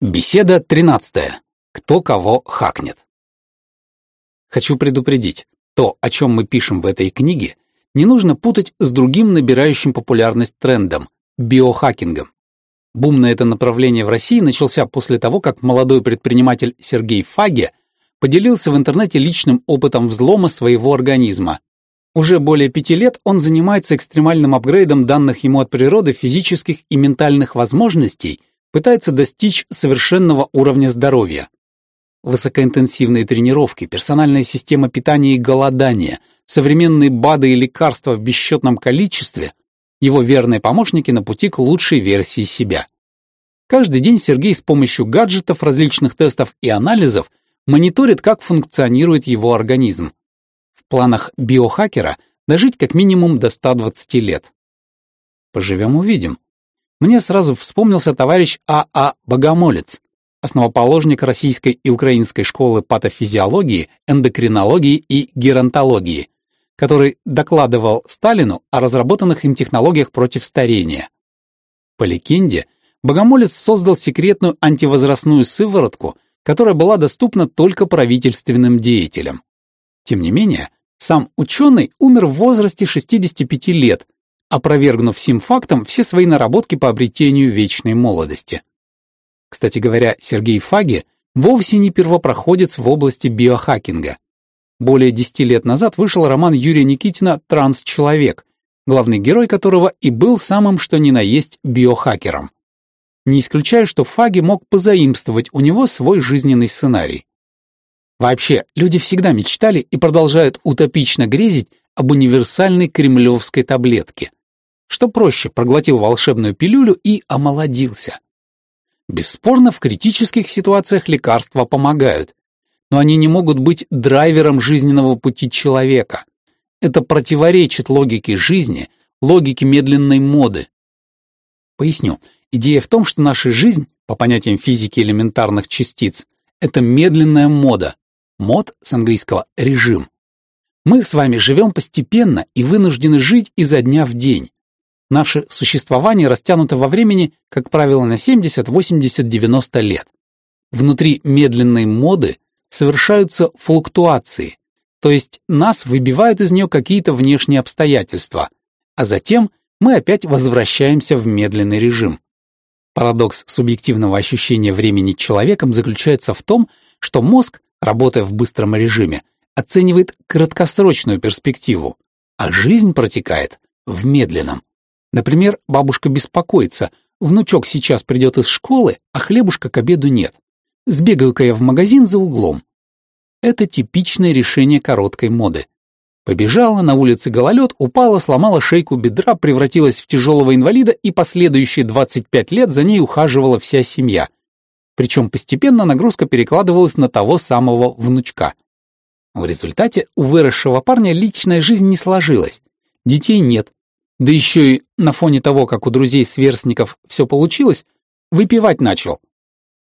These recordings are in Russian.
Беседа 13. Кто кого хакнет. Хочу предупредить, то, о чем мы пишем в этой книге, не нужно путать с другим набирающим популярность трендом – биохакингом. Бум на это направление в России начался после того, как молодой предприниматель Сергей Фаге поделился в интернете личным опытом взлома своего организма. Уже более пяти лет он занимается экстремальным апгрейдом данных ему от природы физических и ментальных возможностей – пытается достичь совершенного уровня здоровья. Высокоинтенсивные тренировки, персональная система питания и голодания, современные БАДы и лекарства в бесчетном количестве – его верные помощники на пути к лучшей версии себя. Каждый день Сергей с помощью гаджетов, различных тестов и анализов мониторит, как функционирует его организм. В планах биохакера дожить как минимум до 120 лет. Поживем-увидим мне сразу вспомнился товарищ А.А. А Богомолец, основоположник российской и украинской школы патофизиологии, эндокринологии и геронтологии, который докладывал Сталину о разработанных им технологиях против старения. По легенде, Богомолец создал секретную антивозрастную сыворотку, которая была доступна только правительственным деятелям. Тем не менее, сам ученый умер в возрасте 65 лет – опровергнув сим фактом все свои наработки по обретению вечной молодости. Кстати говоря, Сергей Фаги вовсе не первопроходец в области биохакинга. Более десяти лет назад вышел роман Юрия Никитина «Трансчеловек», главный герой которого и был самым что ни на есть биохакером. Не исключаю, что Фаги мог позаимствовать у него свой жизненный сценарий. Вообще, люди всегда мечтали и продолжают утопично грезить об универсальной кремлевской таблетке, что проще, проглотил волшебную пилюлю и омолодился. Бесспорно, в критических ситуациях лекарства помогают, но они не могут быть драйвером жизненного пути человека. Это противоречит логике жизни, логике медленной моды. Поясню. Идея в том, что наша жизнь, по понятиям физики элементарных частиц, это медленная мода. Мод с английского «режим». Мы с вами живем постепенно и вынуждены жить изо дня в день. Наше существование растянуто во времени, как правило, на 70, 80, 90 лет. Внутри медленной моды совершаются флуктуации, то есть нас выбивают из нее какие-то внешние обстоятельства, а затем мы опять возвращаемся в медленный режим. Парадокс субъективного ощущения времени человеком заключается в том, что мозг, работая в быстром режиме, оценивает краткосрочную перспективу, а жизнь протекает в медленном. Например, бабушка беспокоится, внучок сейчас придет из школы, а хлебушка к обеду нет. Сбегаю-ка я в магазин за углом. Это типичное решение короткой моды. Побежала, на улице гололед, упала, сломала шейку бедра, превратилась в тяжелого инвалида и последующие 25 лет за ней ухаживала вся семья. Причем постепенно нагрузка перекладывалась на того самого внучка. В результате у выросшего парня личная жизнь не сложилась. Детей нет, да еще и на фоне того, как у друзей-сверстников все получилось, выпивать начал.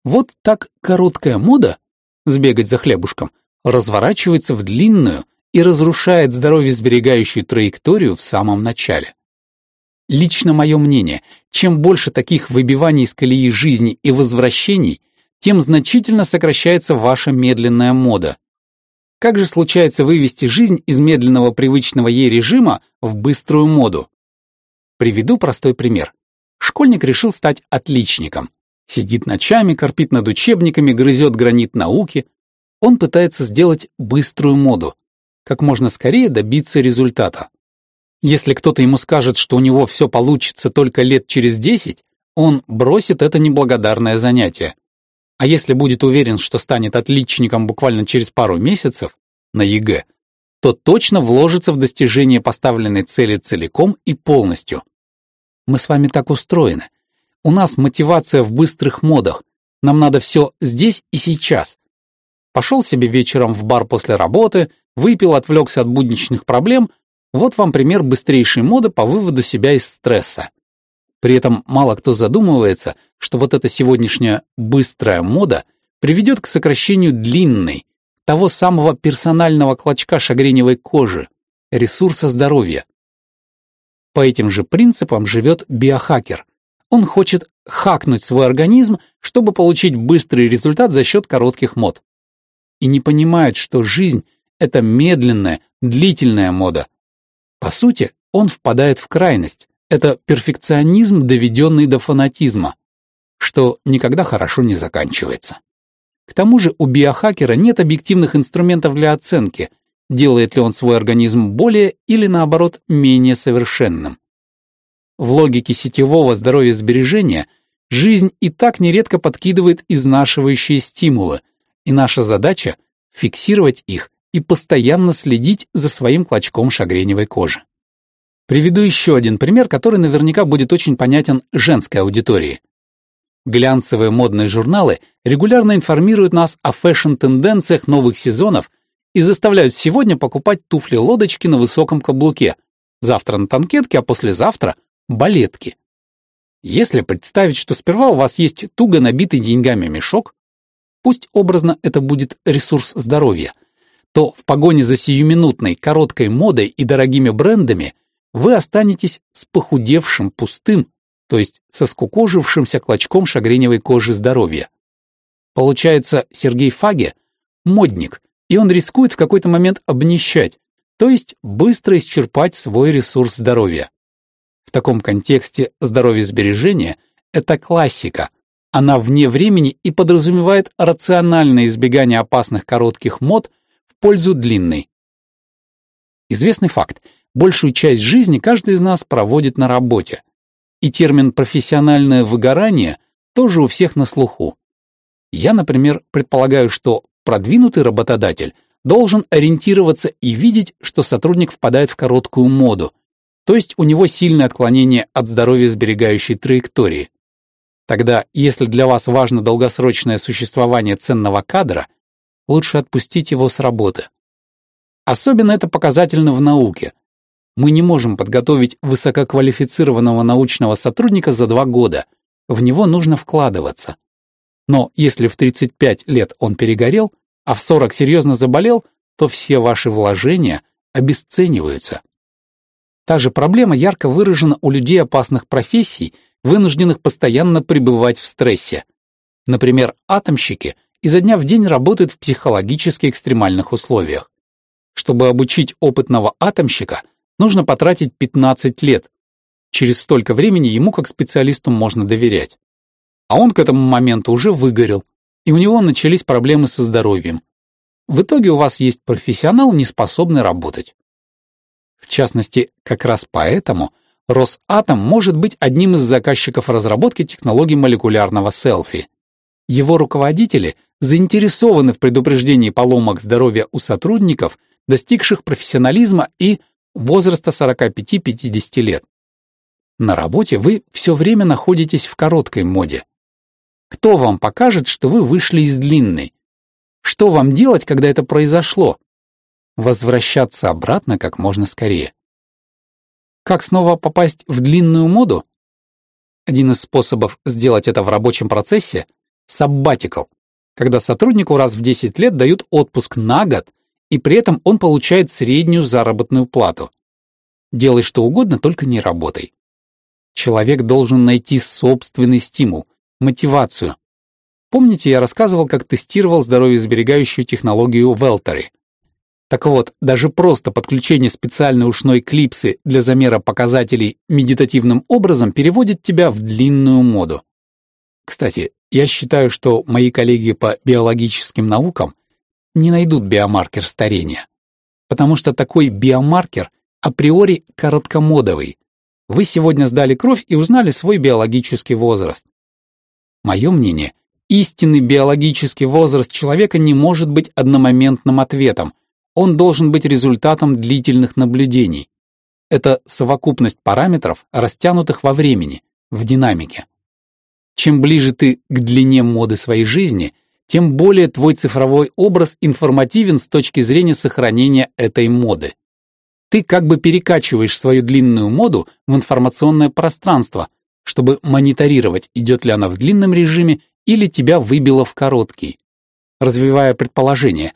Вот так короткая мода, сбегать за хлебушком, разворачивается в длинную и разрушает здоровье сберегающую траекторию в самом начале. Лично мое мнение, чем больше таких выбиваний из колеи жизни и возвращений, тем значительно сокращается ваша медленная мода. Как же случается вывести жизнь из медленного привычного ей режима в быструю моду? Приведу простой пример. Школьник решил стать отличником. Сидит ночами, корпит над учебниками, грызет гранит науки. Он пытается сделать быструю моду, как можно скорее добиться результата. Если кто-то ему скажет, что у него все получится только лет через десять, он бросит это неблагодарное занятие. А если будет уверен, что станет отличником буквально через пару месяцев на ЕГЭ, то точно вложится в достижение поставленной цели целиком и полностью. Мы с вами так устроены. У нас мотивация в быстрых модах. Нам надо все здесь и сейчас. Пошел себе вечером в бар после работы, выпил, отвлекся от будничных проблем. Вот вам пример быстрейшей моды по выводу себя из стресса. При этом мало кто задумывается, что вот эта сегодняшняя быстрая мода приведет к сокращению длинной, того самого персонального клочка шагреневой кожи, ресурса здоровья, по этим же принципам живет биохакер. Он хочет хакнуть свой организм, чтобы получить быстрый результат за счет коротких мод. И не понимает, что жизнь — это медленная, длительная мода. По сути, он впадает в крайность. Это перфекционизм, доведенный до фанатизма, что никогда хорошо не заканчивается. К тому же у биохакера нет объективных инструментов для оценки, делает ли он свой организм более или, наоборот, менее совершенным. В логике сетевого здоровья сбережения жизнь и так нередко подкидывает изнашивающие стимулы, и наша задача — фиксировать их и постоянно следить за своим клочком шагреневой кожи. Приведу еще один пример, который наверняка будет очень понятен женской аудитории. Глянцевые модные журналы регулярно информируют нас о фэшн-тенденциях новых сезонов и заставляют сегодня покупать туфли-лодочки на высоком каблуке, завтра на танкетке, а послезавтра — балетки. Если представить, что сперва у вас есть туго набитый деньгами мешок, пусть образно это будет ресурс здоровья, то в погоне за сиюминутной, короткой модой и дорогими брендами вы останетесь с похудевшим, пустым, то есть со скукожившимся клочком шагреневой кожи здоровья. Получается, Сергей Фаге — модник, и он рискует в какой-то момент обнищать, то есть быстро исчерпать свой ресурс здоровья. В таком контексте здоровье сбережения — это классика. Она вне времени и подразумевает рациональное избегание опасных коротких мод в пользу длинной. Известный факт — большую часть жизни каждый из нас проводит на работе. И термин «профессиональное выгорание» тоже у всех на слуху. Я, например, предполагаю, что продвинутый работодатель должен ориентироваться и видеть, что сотрудник впадает в короткую моду, то есть у него сильное отклонение от здоровья сберегающей траектории. Тогда, если для вас важно долгосрочное существование ценного кадра, лучше отпустить его с работы. Особенно это показательно в науке. Мы не можем подготовить высококвалифицированного научного сотрудника за два года. В него нужно вкладываться. Но если в 35 лет он перегорел, а в 40 серьезно заболел, то все ваши вложения обесцениваются. Та же проблема ярко выражена у людей опасных профессий, вынужденных постоянно пребывать в стрессе. Например, атомщики изо дня в день работают в психологически экстремальных условиях. Чтобы обучить опытного атомщика, нужно потратить 15 лет. Через столько времени ему как специалисту можно доверять. А он к этому моменту уже выгорел, и у него начались проблемы со здоровьем. В итоге у вас есть профессионал, не способный работать. В частности, как раз поэтому Росатом может быть одним из заказчиков разработки технологий молекулярного селфи. Его руководители заинтересованы в предупреждении поломок здоровья у сотрудников, достигших профессионализма и возраста 45-50 лет. На работе вы все время находитесь в короткой моде. Кто вам покажет, что вы вышли из длинной? Что вам делать, когда это произошло? возвращаться обратно как можно скорее. Как снова попасть в длинную моду? Один из способов сделать это в рабочем процессе — саббатикл, когда сотруднику раз в 10 лет дают отпуск на год, и при этом он получает среднюю заработную плату. Делай что угодно, только не работай. Человек должен найти собственный стимул, мотивацию. Помните, я рассказывал, как тестировал здоровьесберегающую технологию Велтери — так вот, даже просто подключение специальной ушной клипсы для замера показателей медитативным образом переводит тебя в длинную моду. Кстати, я считаю, что мои коллеги по биологическим наукам не найдут биомаркер старения, потому что такой биомаркер априори короткомодовый. Вы сегодня сдали кровь и узнали свой биологический возраст. Мое мнение, истинный биологический возраст человека не может быть одномоментным ответом, он должен быть результатом длительных наблюдений. Это совокупность параметров, растянутых во времени, в динамике. Чем ближе ты к длине моды своей жизни, тем более твой цифровой образ информативен с точки зрения сохранения этой моды. Ты как бы перекачиваешь свою длинную моду в информационное пространство, чтобы мониторировать, идет ли она в длинном режиме или тебя выбило в короткий. Развивая предположение,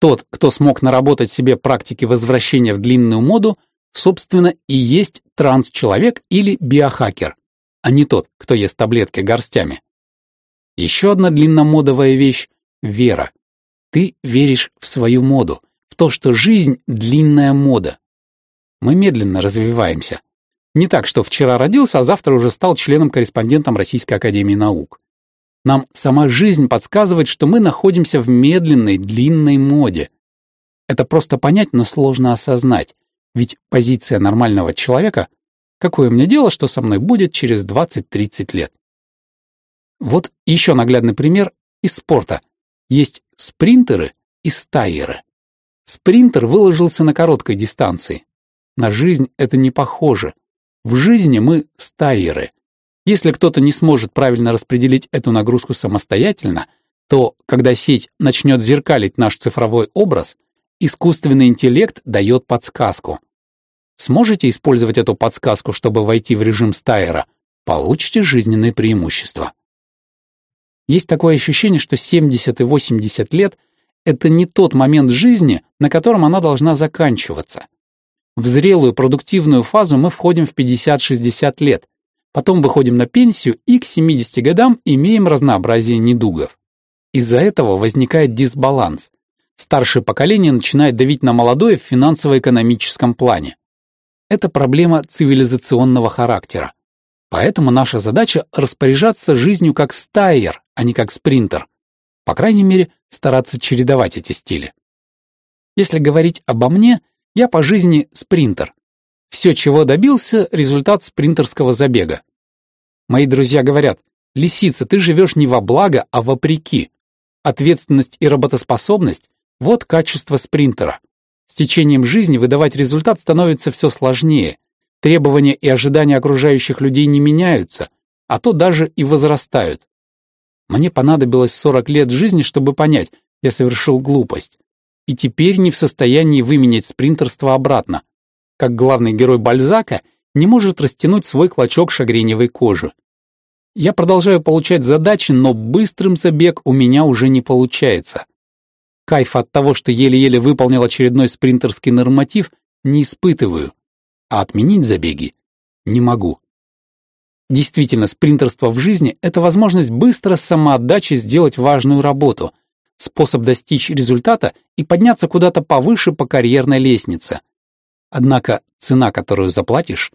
тот, кто смог наработать себе практики возвращения в длинную моду, собственно, и есть транс-человек или биохакер. а не тот, кто ест таблетки горстями. Еще одна длинномодовая вещь — вера. Ты веришь в свою моду, в то, что жизнь — длинная мода. Мы медленно развиваемся. Не так, что вчера родился, а завтра уже стал членом-корреспондентом Российской Академии Наук. Нам сама жизнь подсказывает, что мы находимся в медленной, длинной моде. Это просто понять, но сложно осознать. Ведь позиция нормального человека — какое мне дело, что со мной будет через 20-30 лет? Вот еще наглядный пример из спорта. Есть спринтеры и стайеры. Спринтер выложился на короткой дистанции. На жизнь это не похоже. В жизни мы стайеры. Если кто-то не сможет правильно распределить эту нагрузку самостоятельно, то, когда сеть начнет зеркалить наш цифровой образ, искусственный интеллект дает подсказку. Сможете использовать эту подсказку, чтобы войти в режим стайера, получите жизненные преимущества. Есть такое ощущение, что 70 и 80 лет — это не тот момент жизни, на котором она должна заканчиваться. В зрелую продуктивную фазу мы входим в 50-60 лет, потом выходим на пенсию и к 70 годам имеем разнообразие недугов. Из-за этого возникает дисбаланс. Старшее поколение начинает давить на молодое в финансово-экономическом плане. Это проблема цивилизационного характера. Поэтому наша задача — распоряжаться жизнью как стайер, а не как спринтер. По крайней мере, стараться чередовать эти стили. Если говорить обо мне — я по жизни спринтер. Все, чего добился, результат спринтерского забега. Мои друзья говорят, «Лисица, ты живешь не во благо, а вопреки. Ответственность и работоспособность — вот качество спринтера. С течением жизни выдавать результат становится все сложнее. Требования и ожидания окружающих людей не меняются, а то даже и возрастают. Мне понадобилось 40 лет жизни, чтобы понять, я совершил глупость и теперь не в состоянии выменять спринтерство обратно, как главный герой Бальзака не может растянуть свой клочок шагреневой кожи. Я продолжаю получать задачи, но быстрым забег у меня уже не получается. Кайф от того, что еле-еле выполнил очередной спринтерский норматив, не испытываю, а отменить забеги не могу. Действительно, спринтерство в жизни — это возможность быстро с самоотдачей сделать важную работу — способ достичь результата и подняться куда-то повыше по карьерной лестнице. Однако цена, которую заплатишь,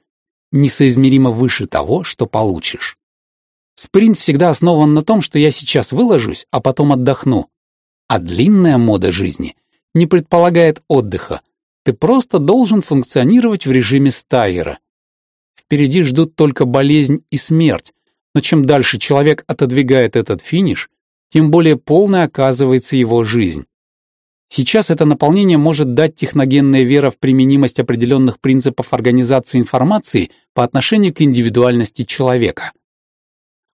несоизмеримо выше того, что получишь. Спринт всегда основан на том, что я сейчас выложусь, а потом отдохну. А длинная мода жизни не предполагает отдыха. Ты просто должен функционировать в режиме стайера. Впереди ждут только болезнь и смерть, но чем дальше человек отодвигает этот финиш, тем более полной оказывается его жизнь. Сейчас это наполнение может дать техногенная вера в применимость определенных принципов организации информации по отношению к индивидуальности человека.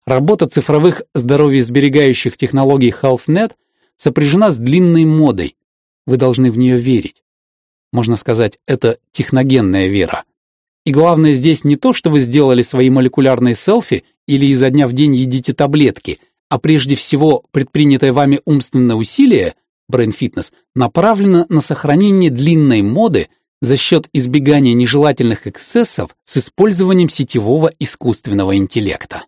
Работа цифровых здоровьесберегающих технологий HealthNet сопряжена с длинной модой. Вы должны в нее верить. Можно сказать, это техногенная вера. И главное здесь не то, что вы сделали свои молекулярные селфи или изо дня в день едите таблетки – а прежде всего предпринятое вами умственное усилие, Fitness, направлено на сохранение длинной моды за счет избегания нежелательных эксцессов с использованием сетевого искусственного интеллекта.